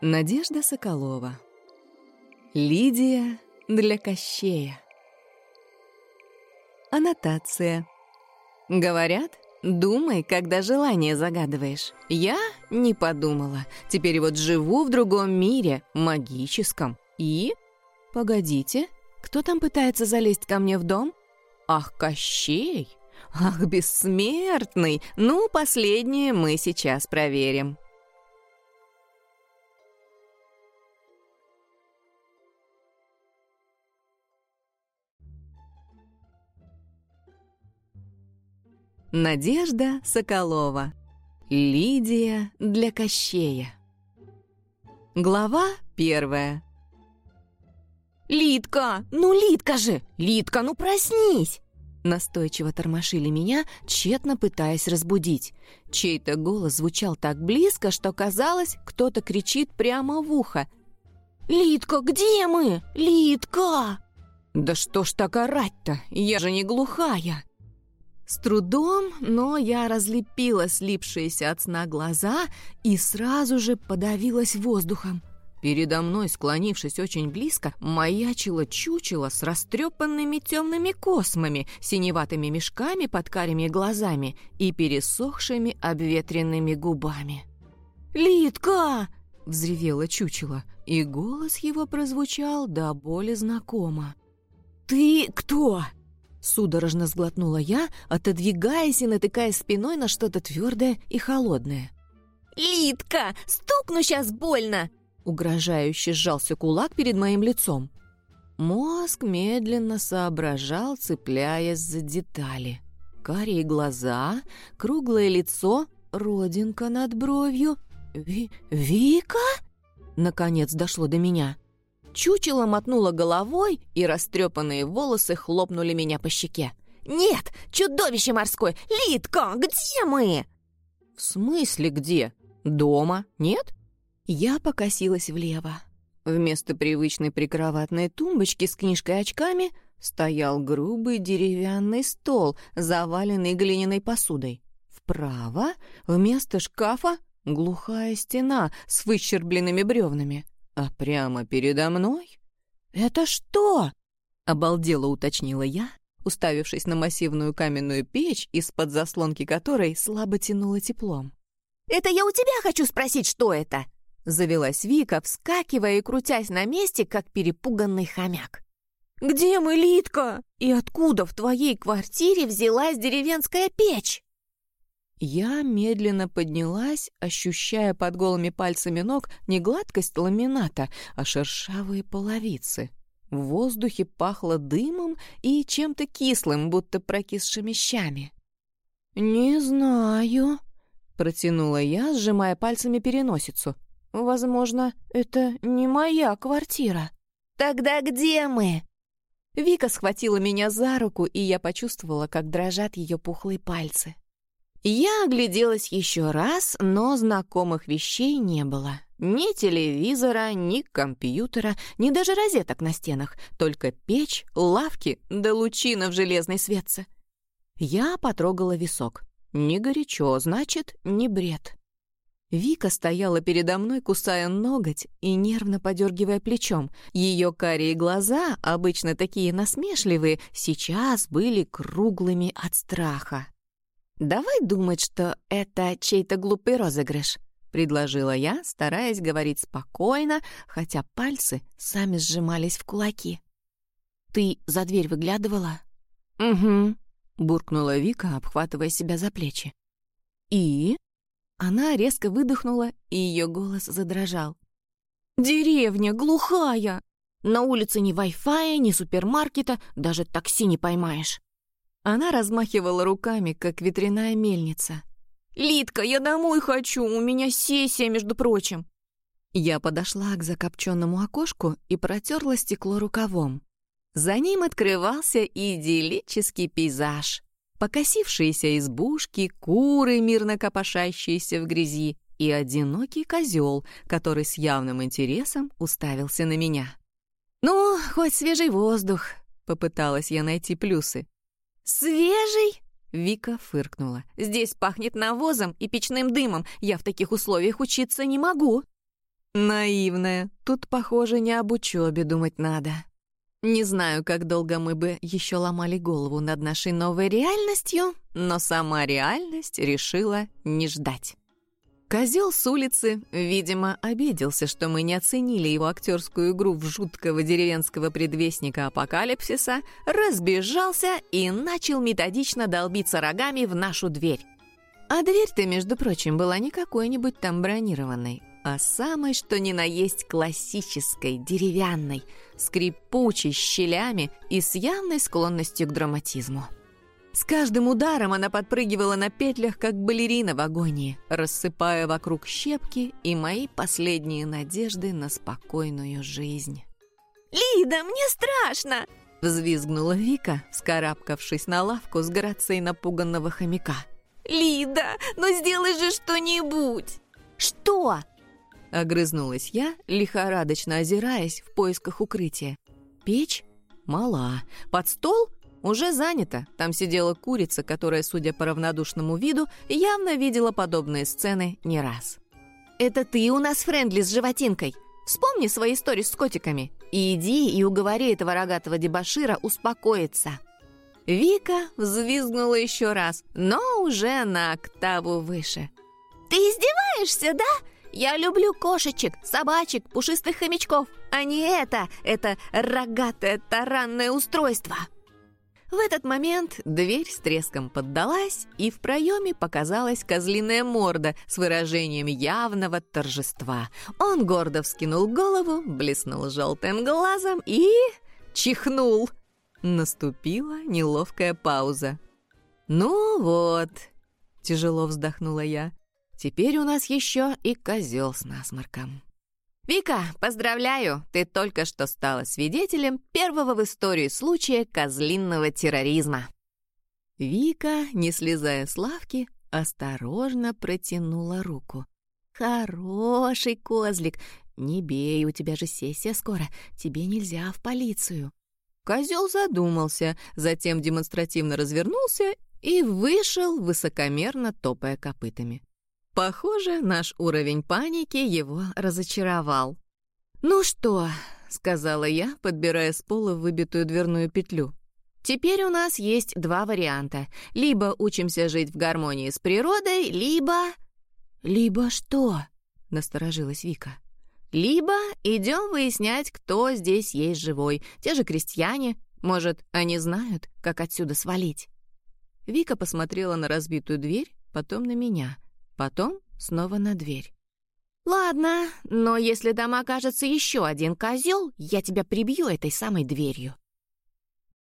Надежда Соколова. Лидия для Кощея. Аннотация. Говорят, думай, когда желание загадываешь. Я не подумала. Теперь вот живу в другом мире, магическом. И... Погодите, кто там пытается залезть ко мне в дом? Ах, Кощей! Ах, бессмертный! Ну, последнее мы сейчас проверим. Надежда Соколова. Лидия для Кощея. Глава первая. «Лидка! Ну, Лидка же! Лидка, ну проснись!» Настойчиво тормошили меня, тщетно пытаясь разбудить. Чей-то голос звучал так близко, что казалось, кто-то кричит прямо в ухо. «Лидка, где мы? Лидка!» «Да что ж так орать-то? Я же не глухая!» С трудом, но я разлепила слипшиеся от сна глаза и сразу же подавилась воздухом. Передо мной, склонившись очень близко, маячило чучело с растрепанными темными космами, синеватыми мешками под карими глазами и пересохшими обветренными губами. «Литка!» — взревело чучело, и голос его прозвучал до боли знакомо. «Ты кто?» Судорожно сглотнула я, отодвигаясь и натыкая спиной на что-то твердое и холодное. «Литка, стукну сейчас больно!» Угрожающе сжался кулак перед моим лицом. Мозг медленно соображал, цепляясь за детали. Карие глаза, круглое лицо, родинка над бровью. Ви «Вика?» Наконец дошло до меня. Чучело мотнуло головой, и растрепанные волосы хлопнули меня по щеке. «Нет! Чудовище морское! Литка, где мы?» «В смысле где? Дома? Нет?» Я покосилась влево. Вместо привычной прикроватной тумбочки с книжкой-очками стоял грубый деревянный стол, заваленный глиняной посудой. Вправо, вместо шкафа, глухая стена с выщербленными бревнами. А прямо передо мной? «Это что?» — обалдело уточнила я, уставившись на массивную каменную печь, из-под заслонки которой слабо тянуло теплом. «Это я у тебя хочу спросить, что это?» Завелась Вика, вскакивая и крутясь на месте, как перепуганный хомяк. «Где мы, Литка? И откуда в твоей квартире взялась деревенская печь?» Я медленно поднялась, ощущая под голыми пальцами ног не гладкость ламината, а шершавые половицы. В воздухе пахло дымом и чем-то кислым, будто прокисшими щами. «Не знаю», — протянула я, сжимая пальцами переносицу. «Возможно, это не моя квартира». «Тогда где мы?» Вика схватила меня за руку, и я почувствовала, как дрожат ее пухлые пальцы. Я огляделась еще раз, но знакомых вещей не было. Ни телевизора, ни компьютера, ни даже розеток на стенах, только печь, лавки да лучина в железной светце. Я потрогала висок. Не горячо, значит, не бред. Вика стояла передо мной, кусая ноготь и нервно подергивая плечом. Ее карие глаза, обычно такие насмешливые, сейчас были круглыми от страха. «Давай думать, что это чей-то глупый розыгрыш», — предложила я, стараясь говорить спокойно, хотя пальцы сами сжимались в кулаки. «Ты за дверь выглядывала?» «Угу», — буркнула Вика, обхватывая себя за плечи. «И?» Она резко выдохнула, и ее голос задрожал. «Деревня глухая! На улице ни вай-фая, ни супермаркета, даже такси не поймаешь. Она размахивала руками, как ветряная мельница. «Литка, я домой хочу, у меня сессия, между прочим». Я подошла к закопченному окошку и протерла стекло рукавом. За ним открывался идиллический пейзаж. Покосившиеся избушки, куры, мирно копошащиеся в грязи, и одинокий козел, который с явным интересом уставился на меня. «Ну, хоть свежий воздух», — попыталась я найти плюсы. «Свежий?» Вика фыркнула. «Здесь пахнет навозом и печным дымом. Я в таких условиях учиться не могу». Наивная. Тут, похоже, не об учебе думать надо. Не знаю, как долго мы бы еще ломали голову над нашей новой реальностью, но сама реальность решила не ждать. Козел с улицы, видимо, обиделся, что мы не оценили его актерскую игру в жуткого деревенского предвестника апокалипсиса, разбежался и начал методично долбиться рогами в нашу дверь. А дверь-то, между прочим, была не какой-нибудь там бронированной, а самой, что ни на есть классической, деревянной, скрипучей, щелями и с явной склонностью к драматизму. С каждым ударом она подпрыгивала на петлях, как балерина в агонии, рассыпая вокруг щепки и мои последние надежды на спокойную жизнь. «Лида, мне страшно!» — взвизгнула Вика, вскарабкавшись на лавку с грацией напуганного хомяка. «Лида, ну сделай же что-нибудь!» «Что?» Огрызнулась я, лихорадочно озираясь в поисках укрытия. Печь мала. Под стол уже занято. Там сидела курица, которая, судя по равнодушному виду, явно видела подобные сцены не раз. «Это ты у нас френдли с животинкой. Вспомни свои истории с котиками. И иди и уговори этого рогатого дебошира успокоиться». Вика взвизгнула еще раз, но уже на октаву выше. «Ты издеваешься, да? Я люблю кошечек, собачек, пушистых хомячков, а не это, это рогатое таранное устройство!» В этот момент дверь с треском поддалась, и в проеме показалась козлиная морда с выражением явного торжества. Он гордо вскинул голову, блеснул желтым глазом и... чихнул. Наступила неловкая пауза. «Ну вот», — тяжело вздохнула я, Теперь у нас еще и козел с насморком. «Вика, поздравляю! Ты только что стала свидетелем первого в истории случая козлинного терроризма». Вика, не слезая с лавки, осторожно протянула руку. «Хороший козлик! Не бей, у тебя же сессия скоро, тебе нельзя в полицию». Козел задумался, затем демонстративно развернулся и вышел, высокомерно топая копытами. Похоже, наш уровень паники его разочаровал. «Ну что?» — сказала я, подбирая с пола выбитую дверную петлю. «Теперь у нас есть два варианта. Либо учимся жить в гармонии с природой, либо...» «Либо что?» — насторожилась Вика. «Либо идем выяснять, кто здесь есть живой. Те же крестьяне. Может, они знают, как отсюда свалить?» Вика посмотрела на разбитую дверь, потом на меня — Потом снова на дверь. «Ладно, но если там окажется еще один козел, я тебя прибью этой самой дверью».